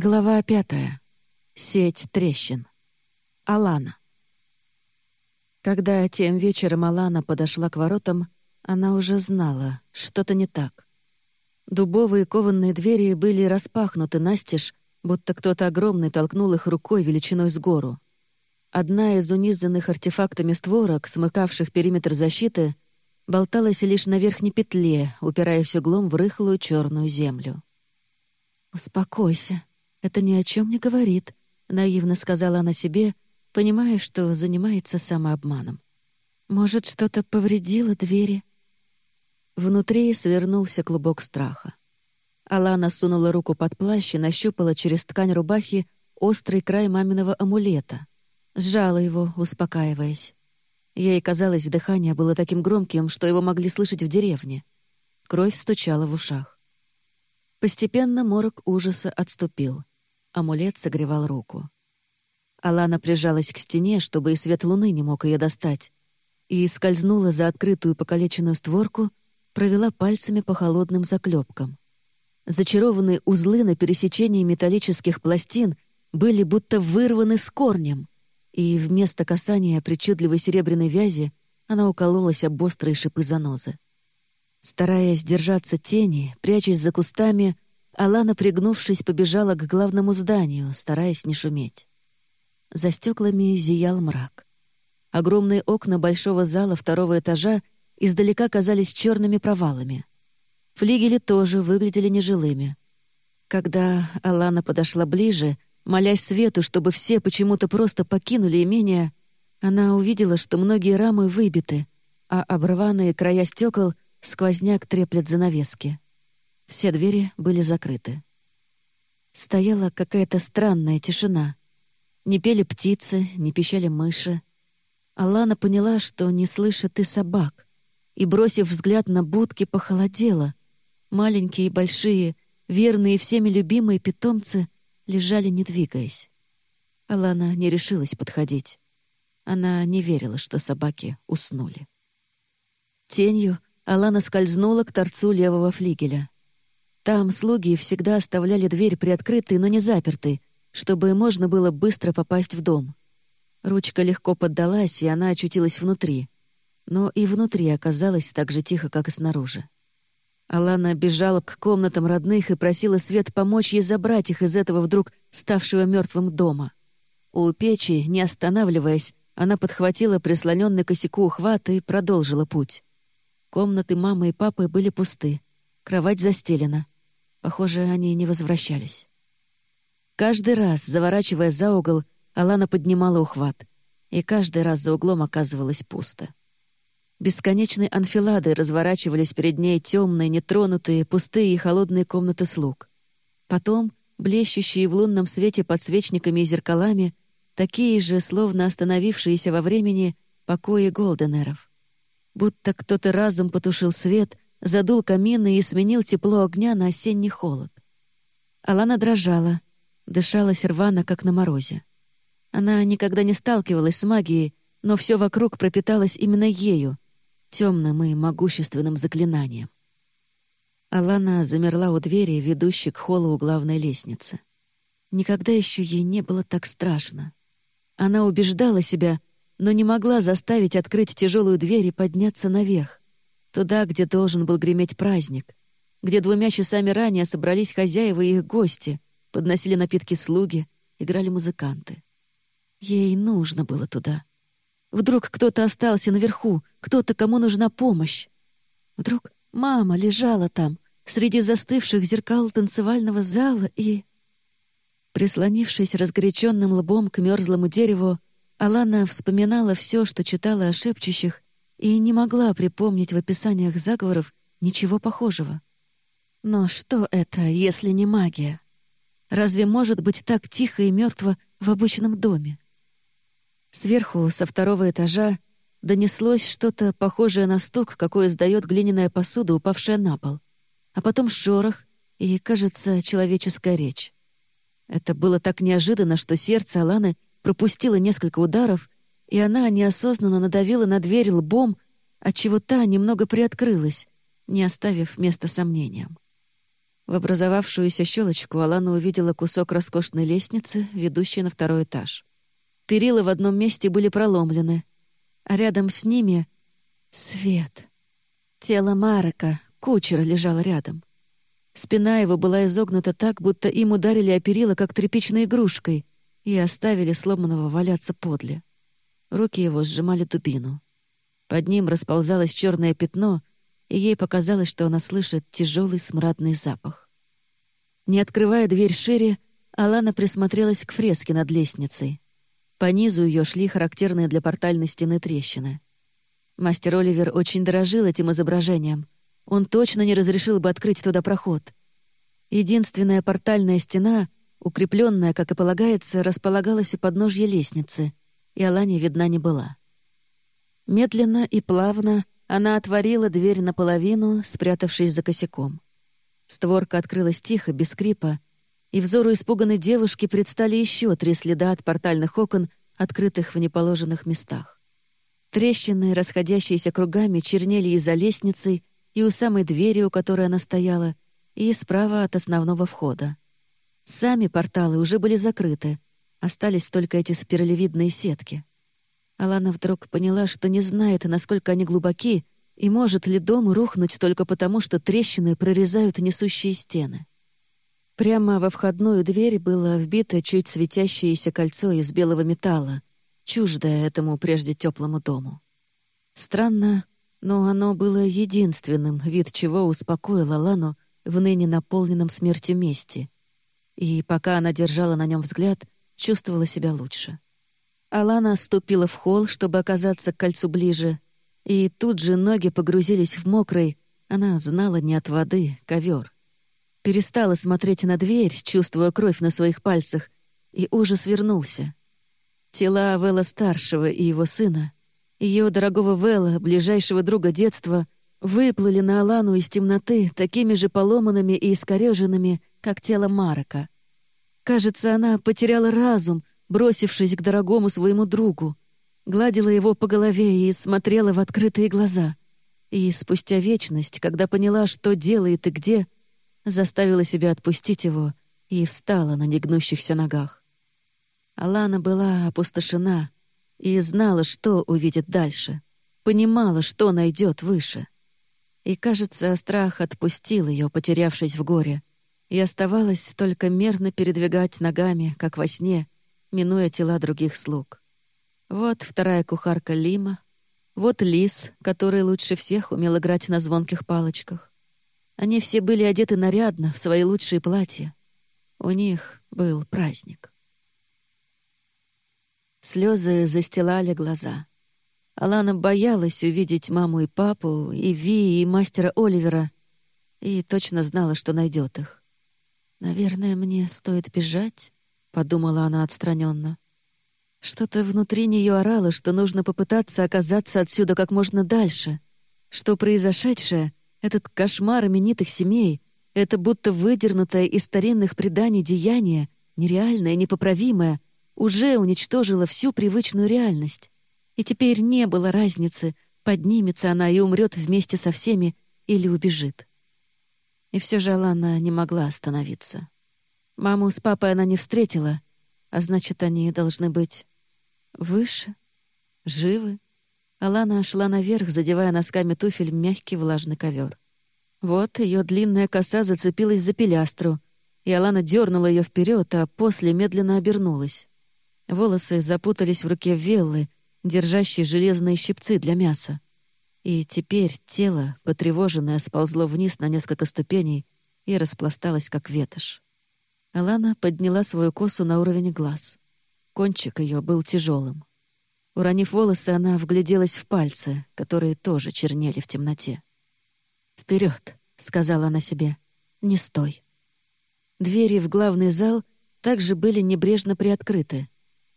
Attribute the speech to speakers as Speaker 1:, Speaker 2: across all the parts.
Speaker 1: Глава пятая. Сеть трещин. Алана. Когда тем вечером Алана подошла к воротам, она уже знала, что-то не так. Дубовые кованные двери были распахнуты настежь, будто кто-то огромный толкнул их рукой величиной с гору. Одна из унизанных артефактами створок, смыкавших периметр защиты, болталась лишь на верхней петле, упираясь углом в рыхлую черную землю. «Успокойся», это ни о чем не говорит», — наивно сказала она себе, понимая, что занимается самообманом. «Может, что-то повредило двери?» Внутри свернулся клубок страха. Алана сунула руку под плащ и нащупала через ткань рубахи острый край маминого амулета. Сжала его, успокаиваясь. Ей казалось, дыхание было таким громким, что его могли слышать в деревне. Кровь стучала в ушах. Постепенно морок ужаса отступил. Амулет согревал руку. Алана прижалась к стене, чтобы и свет луны не мог ее достать, и скользнула за открытую покалеченную створку, провела пальцами по холодным заклепкам. Зачарованные узлы на пересечении металлических пластин были будто вырваны с корнем, и вместо касания причудливой серебряной вязи она укололась об острые шипы занозы. Стараясь держаться тени, прячась за кустами, Алана, пригнувшись, побежала к главному зданию, стараясь не шуметь. За стеклами зиял мрак. Огромные окна большого зала второго этажа издалека казались черными провалами. Флигели тоже выглядели нежилыми. Когда Алана подошла ближе, молясь свету, чтобы все почему-то просто покинули имение, она увидела, что многие рамы выбиты, а обрыванные края стекол сквозняк треплет занавески. Все двери были закрыты. Стояла какая-то странная тишина. Не пели птицы, не пищали мыши. Алана поняла, что не слышит и собак, и, бросив взгляд на будки, похолодела. Маленькие и большие, верные всеми любимые питомцы лежали, не двигаясь. Алана не решилась подходить. Она не верила, что собаки уснули. Тенью Алана скользнула к торцу левого флигеля. Там слуги всегда оставляли дверь приоткрытой, но не запертой, чтобы можно было быстро попасть в дом. Ручка легко поддалась, и она очутилась внутри. Но и внутри оказалось так же тихо, как и снаружи. Алана бежала к комнатам родных и просила Свет помочь ей забрать их из этого вдруг ставшего мертвым дома. У печи, не останавливаясь, она подхватила прислоненный косяку ухват и продолжила путь. Комнаты мамы и папы были пусты. Кровать застелена. Похоже, они не возвращались. Каждый раз, заворачивая за угол, Алана поднимала ухват, и каждый раз за углом оказывалось пусто. Бесконечные анфилады разворачивались перед ней темные, нетронутые, пустые и холодные комнаты слуг. Потом, блещущие в лунном свете подсвечниками и зеркалами, такие же, словно остановившиеся во времени, покои Голденеров. Будто кто-то разом потушил свет — задул камины и сменил тепло огня на осенний холод. Алана дрожала, дышалась рвано, как на морозе. Она никогда не сталкивалась с магией, но все вокруг пропиталось именно ею, темным и могущественным заклинанием. Алана замерла у двери, ведущей к холлу у главной лестницы. Никогда еще ей не было так страшно. Она убеждала себя, но не могла заставить открыть тяжелую дверь и подняться наверх. Туда, где должен был греметь праздник, где двумя часами ранее собрались хозяева и их гости, подносили напитки слуги, играли музыканты. Ей нужно было туда. Вдруг кто-то остался наверху, кто-то, кому нужна помощь. Вдруг мама лежала там, среди застывших зеркал танцевального зала и... Прислонившись разгоряченным лбом к мерзлому дереву, Алана вспоминала все, что читала о шепчущих и не могла припомнить в описаниях заговоров ничего похожего. Но что это, если не магия? Разве может быть так тихо и мертво в обычном доме? Сверху, со второго этажа, донеслось что-то похожее на стук, какой издает глиняная посуда, упавшая на пол. А потом шорох и, кажется, человеческая речь. Это было так неожиданно, что сердце Аланы пропустило несколько ударов, и она неосознанно надавила на дверь лбом, отчего та немного приоткрылась, не оставив места сомнениям. В образовавшуюся щелочку Алана увидела кусок роскошной лестницы, ведущей на второй этаж. Перила в одном месте были проломлены, а рядом с ними — свет. Тело Марека, кучера, лежало рядом. Спина его была изогнута так, будто им ударили о перила, как тряпичной игрушкой, и оставили сломанного валяться подле. Руки его сжимали дубину. Под ним расползалось черное пятно, и ей показалось, что она слышит тяжелый смрадный запах. Не открывая дверь шире, Алана присмотрелась к фреске над лестницей. По низу ее шли характерные для портальной стены трещины. Мастер Оливер очень дорожил этим изображением. Он точно не разрешил бы открыть туда проход. Единственная портальная стена, укрепленная, как и полагается, располагалась у подножья лестницы, и Алане видна не была. Медленно и плавно она отворила дверь наполовину, спрятавшись за косяком. Створка открылась тихо, без скрипа, и взору испуганной девушки предстали еще три следа от портальных окон, открытых в неположенных местах. Трещины, расходящиеся кругами, чернели и за лестницей, и у самой двери, у которой она стояла, и справа от основного входа. Сами порталы уже были закрыты, остались только эти спиралевидные сетки. Алана вдруг поняла, что не знает, насколько они глубоки, и может ли дом рухнуть только потому, что трещины прорезают несущие стены. Прямо во входную дверь было вбито чуть светящееся кольцо из белого металла, чуждое этому прежде теплому дому. Странно, но оно было единственным, вид чего успокоил Алану в ныне наполненном смертью месте. И пока она держала на нем взгляд, чувствовала себя лучше. Алана ступила в холл, чтобы оказаться к кольцу ближе, и тут же ноги погрузились в мокрый, она знала не от воды, ковер. Перестала смотреть на дверь, чувствуя кровь на своих пальцах, и ужас вернулся. Тела Вэлла-старшего и его сына, ее дорогого Вэлла, ближайшего друга детства, выплыли на Алану из темноты такими же поломанными и искореженными, как тело Марока. Кажется, она потеряла разум, бросившись к дорогому своему другу, гладила его по голове и смотрела в открытые глаза. И спустя вечность, когда поняла, что делает и где, заставила себя отпустить его и встала на негнущихся ногах. Алана была опустошена и знала, что увидит дальше, понимала, что найдет выше. И, кажется, страх отпустил ее, потерявшись в горе, и оставалось только мерно передвигать ногами, как во сне — минуя тела других слуг. Вот вторая кухарка Лима, вот Лис, который лучше всех умел играть на звонких палочках. Они все были одеты нарядно, в свои лучшие платья. У них был праздник. Слезы застилали глаза. Алана боялась увидеть маму и папу, и Ви, и мастера Оливера, и точно знала, что найдет их. «Наверное, мне стоит бежать?» — подумала она отстраненно. Что-то внутри нее орало, что нужно попытаться оказаться отсюда как можно дальше. Что произошедшее, этот кошмар именитых семей, это будто выдернутое из старинных преданий деяние, нереальное, непоправимое, уже уничтожило всю привычную реальность. И теперь не было разницы, поднимется она и умрет вместе со всеми или убежит. И все же Алана не могла остановиться. Маму с папой она не встретила, а значит, они должны быть выше, живы. Алана шла наверх, задевая носками туфель мягкий влажный ковер. Вот ее длинная коса зацепилась за пилястру, и Алана дернула ее вперед, а после медленно обернулась. Волосы запутались в руке Веллы, держащей железные щипцы для мяса. И теперь тело, потревоженное, сползло вниз на несколько ступеней и распласталось, как ветошь. Алана подняла свою косу на уровень глаз. Кончик ее был тяжелым. Уронив волосы, она вгляделась в пальцы, которые тоже чернели в темноте. Вперед, сказала она себе, — «не стой». Двери в главный зал также были небрежно приоткрыты.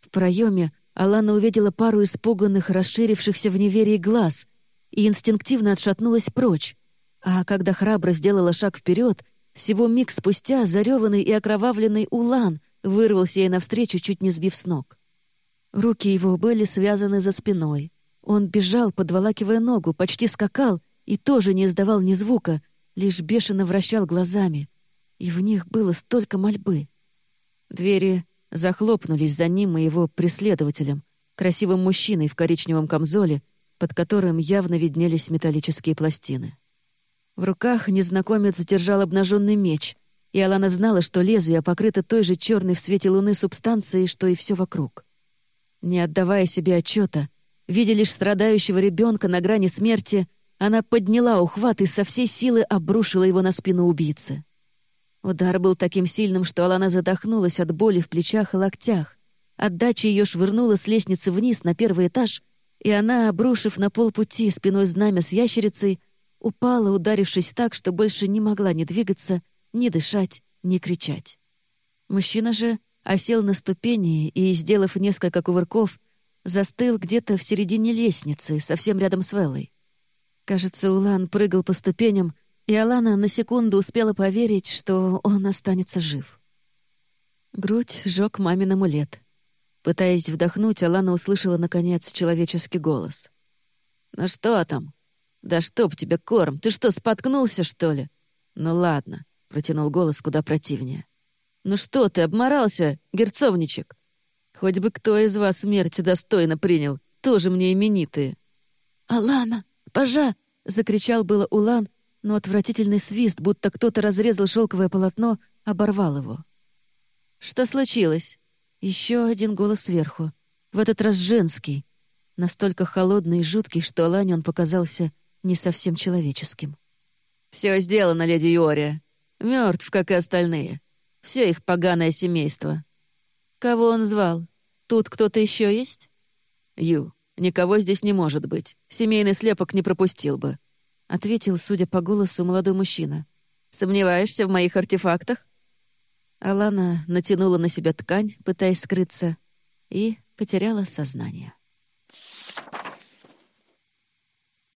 Speaker 1: В проеме Алана увидела пару испуганных, расширившихся в неверии глаз и инстинктивно отшатнулась прочь, а когда храбро сделала шаг вперед, всего миг спустя зареванный и окровавленный Улан вырвался ей навстречу, чуть не сбив с ног. Руки его были связаны за спиной. Он бежал, подволакивая ногу, почти скакал и тоже не издавал ни звука, лишь бешено вращал глазами. и в них было столько мольбы. Двери захлопнулись за ним и его преследователем, красивым мужчиной в коричневом камзоле, под которым явно виднелись металлические пластины. В руках незнакомец держал обнаженный меч, и Алана знала, что лезвие покрыто той же черной в свете луны субстанцией, что и все вокруг. Не отдавая себе отчета, видя лишь страдающего ребенка на грани смерти, она подняла ухват и со всей силы обрушила его на спину убийцы. Удар был таким сильным, что Алана задохнулась от боли в плечах и локтях. Отдача ее швырнула с лестницы вниз на первый этаж, и она, обрушив на полпути спиной знамя с ящерицей, упала, ударившись так, что больше не могла ни двигаться, ни дышать, ни кричать. Мужчина же осел на ступени и, сделав несколько кувырков, застыл где-то в середине лестницы, совсем рядом с Веллой. Кажется, Улан прыгал по ступеням, и Алана на секунду успела поверить, что он останется жив. Грудь жёг мамин амулет. Пытаясь вдохнуть, Алана услышала, наконец, человеческий голос. «Ну что там? Да чтоб тебе корм! Ты что, споткнулся, что ли?» «Ну ладно», — протянул голос куда противнее. «Ну что ты, обморался, герцовничек? Хоть бы кто из вас смерти достойно принял, тоже мне именитые».
Speaker 2: «Алана, пожа!» — закричал было Улан, но отвратительный свист, будто кто-то разрезал шелковое полотно, оборвал его.
Speaker 1: «Что случилось?» Еще один голос сверху. В этот раз женский. Настолько холодный и жуткий, что Алане он показался не совсем человеческим. «Все сделано, леди Юория. Мертв, как и остальные. Все их поганое семейство. Кого он звал? Тут кто-то еще есть?» «Ю, никого здесь не может быть. Семейный слепок не пропустил бы», — ответил, судя по голосу, молодой мужчина. «Сомневаешься в моих артефактах?» Алана натянула на себя ткань, пытаясь скрыться, и потеряла сознание.